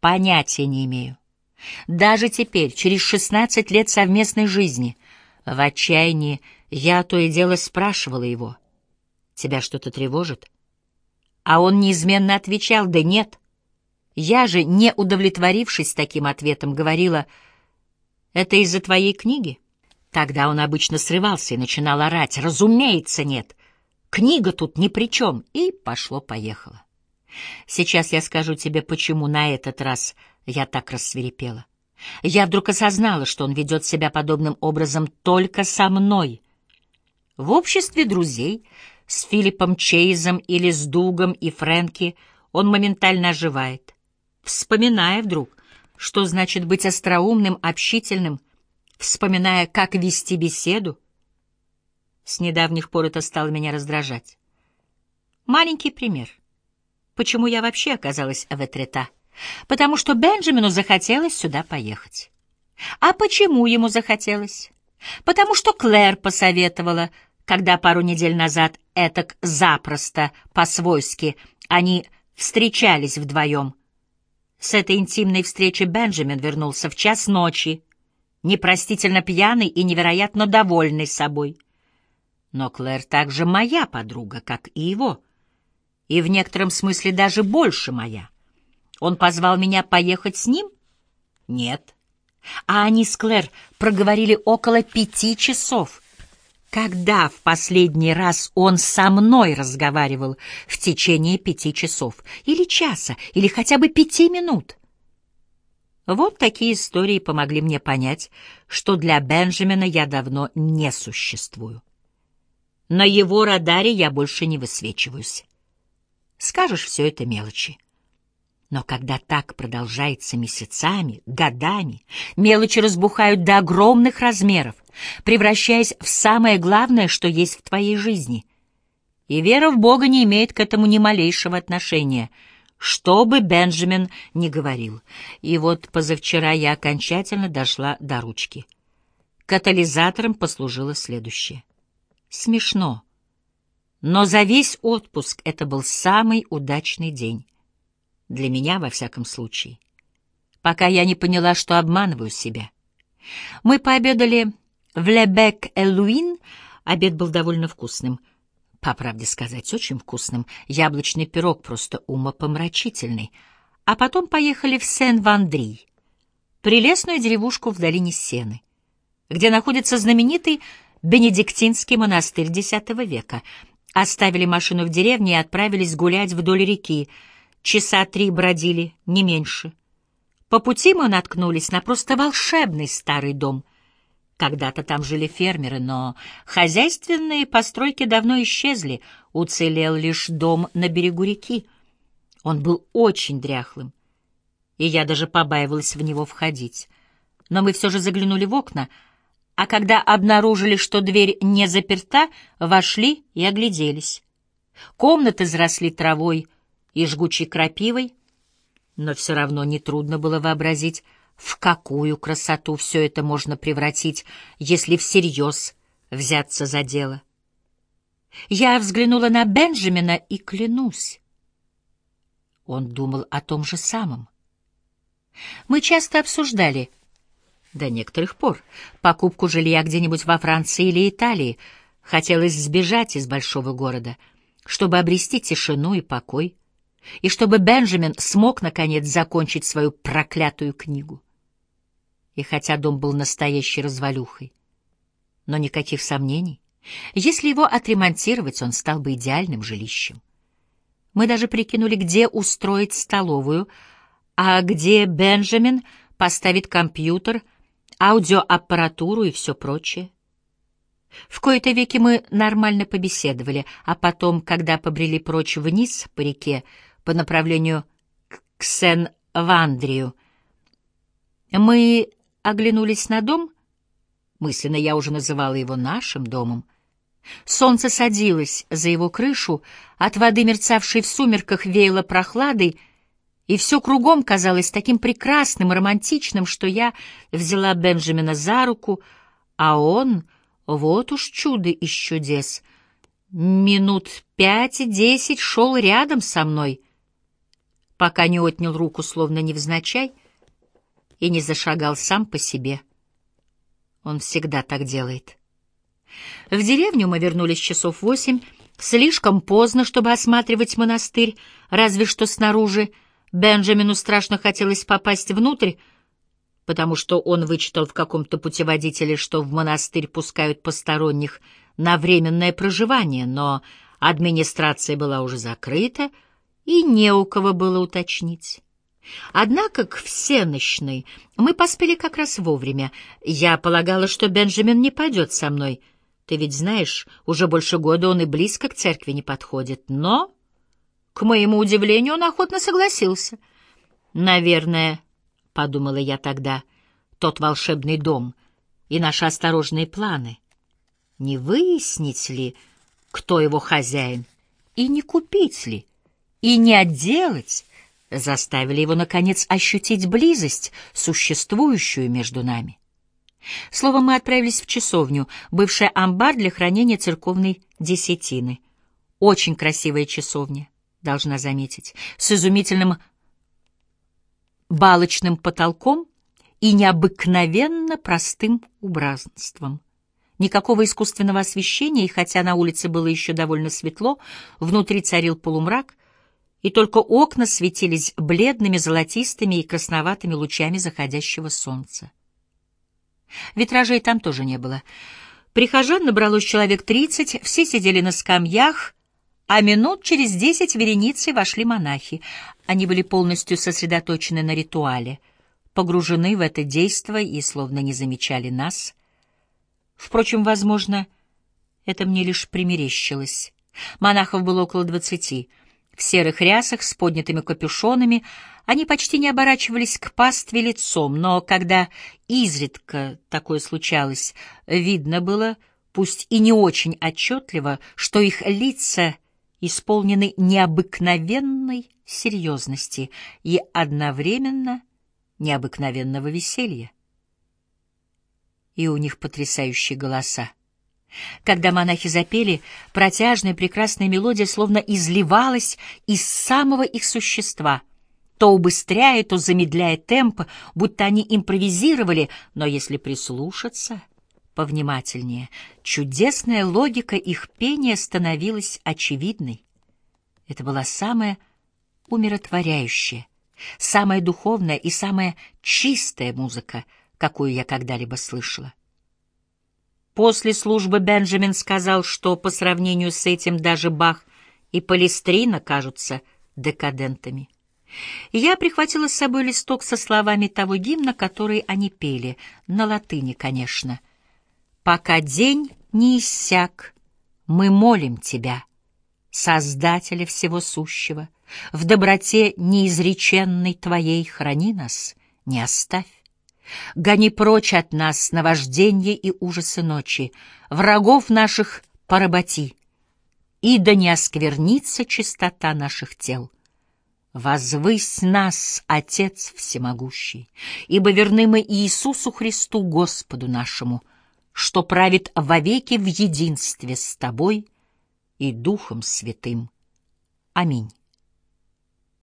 Понятия не имею. Даже теперь, через шестнадцать лет совместной жизни, в отчаянии я то и дело спрашивала его, «Тебя что-то тревожит?» А он неизменно отвечал, «Да нет». Я же, не удовлетворившись таким ответом, говорила, «Это из-за твоей книги?» Тогда он обычно срывался и начинал орать, «Разумеется, нет! Книга тут ни при чем!» И пошло-поехало. Сейчас я скажу тебе, почему на этот раз я так рассверепела. Я вдруг осознала, что он ведет себя подобным образом только со мной. В обществе друзей, с Филиппом Чейзом или с Дугом и Фрэнки, он моментально оживает, вспоминая вдруг, что значит быть остроумным, общительным, вспоминая, как вести беседу. С недавних пор это стало меня раздражать. Маленький пример. Почему я вообще оказалась в Этрета? Потому что Бенджамину захотелось сюда поехать. А почему ему захотелось? Потому что Клэр посоветовала, когда пару недель назад этак запросто, по-свойски, они встречались вдвоем. С этой интимной встречи Бенджамин вернулся в час ночи, непростительно пьяный и невероятно довольный собой. Но Клэр также моя подруга, как и его, и в некотором смысле даже больше моя. Он позвал меня поехать с ним? Нет. А они с Клэр проговорили около пяти часов. Когда в последний раз он со мной разговаривал в течение пяти часов? Или часа? Или хотя бы пяти минут? Вот такие истории помогли мне понять, что для Бенджамина я давно не существую. На его радаре я больше не высвечиваюсь. Скажешь, все это мелочи. Но когда так продолжается месяцами, годами, мелочи разбухают до огромных размеров, превращаясь в самое главное, что есть в твоей жизни. И вера в Бога не имеет к этому ни малейшего отношения, что бы Бенджамин ни говорил. И вот позавчера я окончательно дошла до ручки. Катализатором послужило следующее. Смешно. Но за весь отпуск это был самый удачный день. Для меня, во всяком случае. Пока я не поняла, что обманываю себя. Мы пообедали в Лебек-Элуин. Обед был довольно вкусным. По правде сказать, очень вкусным. Яблочный пирог просто умопомрачительный. А потом поехали в Сен-Вандри, прелестную деревушку в долине Сены, где находится знаменитый Бенедиктинский монастырь X века. Оставили машину в деревне и отправились гулять вдоль реки, Часа три бродили, не меньше. По пути мы наткнулись на просто волшебный старый дом. Когда-то там жили фермеры, но хозяйственные постройки давно исчезли, уцелел лишь дом на берегу реки. Он был очень дряхлым, и я даже побаивалась в него входить. Но мы все же заглянули в окна, а когда обнаружили, что дверь не заперта, вошли и огляделись. Комнаты заросли травой, и жгучей крапивой, но все равно нетрудно было вообразить, в какую красоту все это можно превратить, если всерьез взяться за дело. Я взглянула на Бенджамина и клянусь. Он думал о том же самом. Мы часто обсуждали, до некоторых пор, покупку жилья где-нибудь во Франции или Италии. Хотелось сбежать из большого города, чтобы обрести тишину и покой и чтобы Бенджамин смог, наконец, закончить свою проклятую книгу. И хотя дом был настоящей развалюхой, но никаких сомнений, если его отремонтировать, он стал бы идеальным жилищем. Мы даже прикинули, где устроить столовую, а где Бенджамин поставит компьютер, аудиоаппаратуру и все прочее. В кои-то веки мы нормально побеседовали, а потом, когда побрели прочь вниз по реке, по направлению к Сен-Вандрию. Мы оглянулись на дом, мысленно я уже называла его нашим домом. Солнце садилось за его крышу, от воды, мерцавшей в сумерках, веяло прохладой, и все кругом казалось таким прекрасным и романтичным, что я взяла Бенджамина за руку, а он, вот уж чудо из чудес, минут пять-десять шел рядом со мной — пока не отнял руку, словно невзначай, и не зашагал сам по себе. Он всегда так делает. В деревню мы вернулись часов восемь, слишком поздно, чтобы осматривать монастырь, разве что снаружи. Бенджамину страшно хотелось попасть внутрь, потому что он вычитал в каком-то путеводителе, что в монастырь пускают посторонних на временное проживание, но администрация была уже закрыта, и не у кого было уточнить. Однако к всенощной мы поспели как раз вовремя. Я полагала, что Бенджамин не пойдет со мной. Ты ведь знаешь, уже больше года он и близко к церкви не подходит. Но, к моему удивлению, он охотно согласился. Наверное, — подумала я тогда, — тот волшебный дом и наши осторожные планы. Не выяснить ли, кто его хозяин, и не купить ли, и не отделать, заставили его, наконец, ощутить близость, существующую между нами. Словом, мы отправились в часовню, бывший амбар для хранения церковной десятины. Очень красивая часовня, должна заметить, с изумительным балочным потолком и необыкновенно простым убранством. Никакого искусственного освещения, и хотя на улице было еще довольно светло, внутри царил полумрак, и только окна светились бледными, золотистыми и красноватыми лучами заходящего солнца. Витражей там тоже не было. Прихожан набралось человек тридцать, все сидели на скамьях, а минут через десять вереницей вошли монахи. Они были полностью сосредоточены на ритуале, погружены в это действо и словно не замечали нас. Впрочем, возможно, это мне лишь примерещилось. Монахов было около двадцати — в серых рясах с поднятыми капюшонами, они почти не оборачивались к пастве лицом, но когда изредка такое случалось, видно было, пусть и не очень отчетливо, что их лица исполнены необыкновенной серьезности и одновременно необыкновенного веселья. И у них потрясающие голоса. Когда монахи запели, протяжная прекрасная мелодия словно изливалась из самого их существа, то убыстряя, то замедляя темп, будто они импровизировали, но если прислушаться повнимательнее, чудесная логика их пения становилась очевидной. Это была самая умиротворяющая, самая духовная и самая чистая музыка, какую я когда-либо слышала. После службы Бенджамин сказал, что по сравнению с этим даже Бах и Палестрина кажутся декадентами. Я прихватила с собой листок со словами того гимна, который они пели, на латыни, конечно. «Пока день не иссяк, мы молим Тебя, Создателя всего сущего, в доброте неизреченной Твоей храни нас, не оставь. Гони прочь от нас наважденье и ужасы ночи, врагов наших поработи, и да не осквернится чистота наших тел. Возвысь нас, Отец Всемогущий, ибо верны мы Иисусу Христу, Господу нашему, что правит вовеки в единстве с Тобой и Духом Святым. Аминь.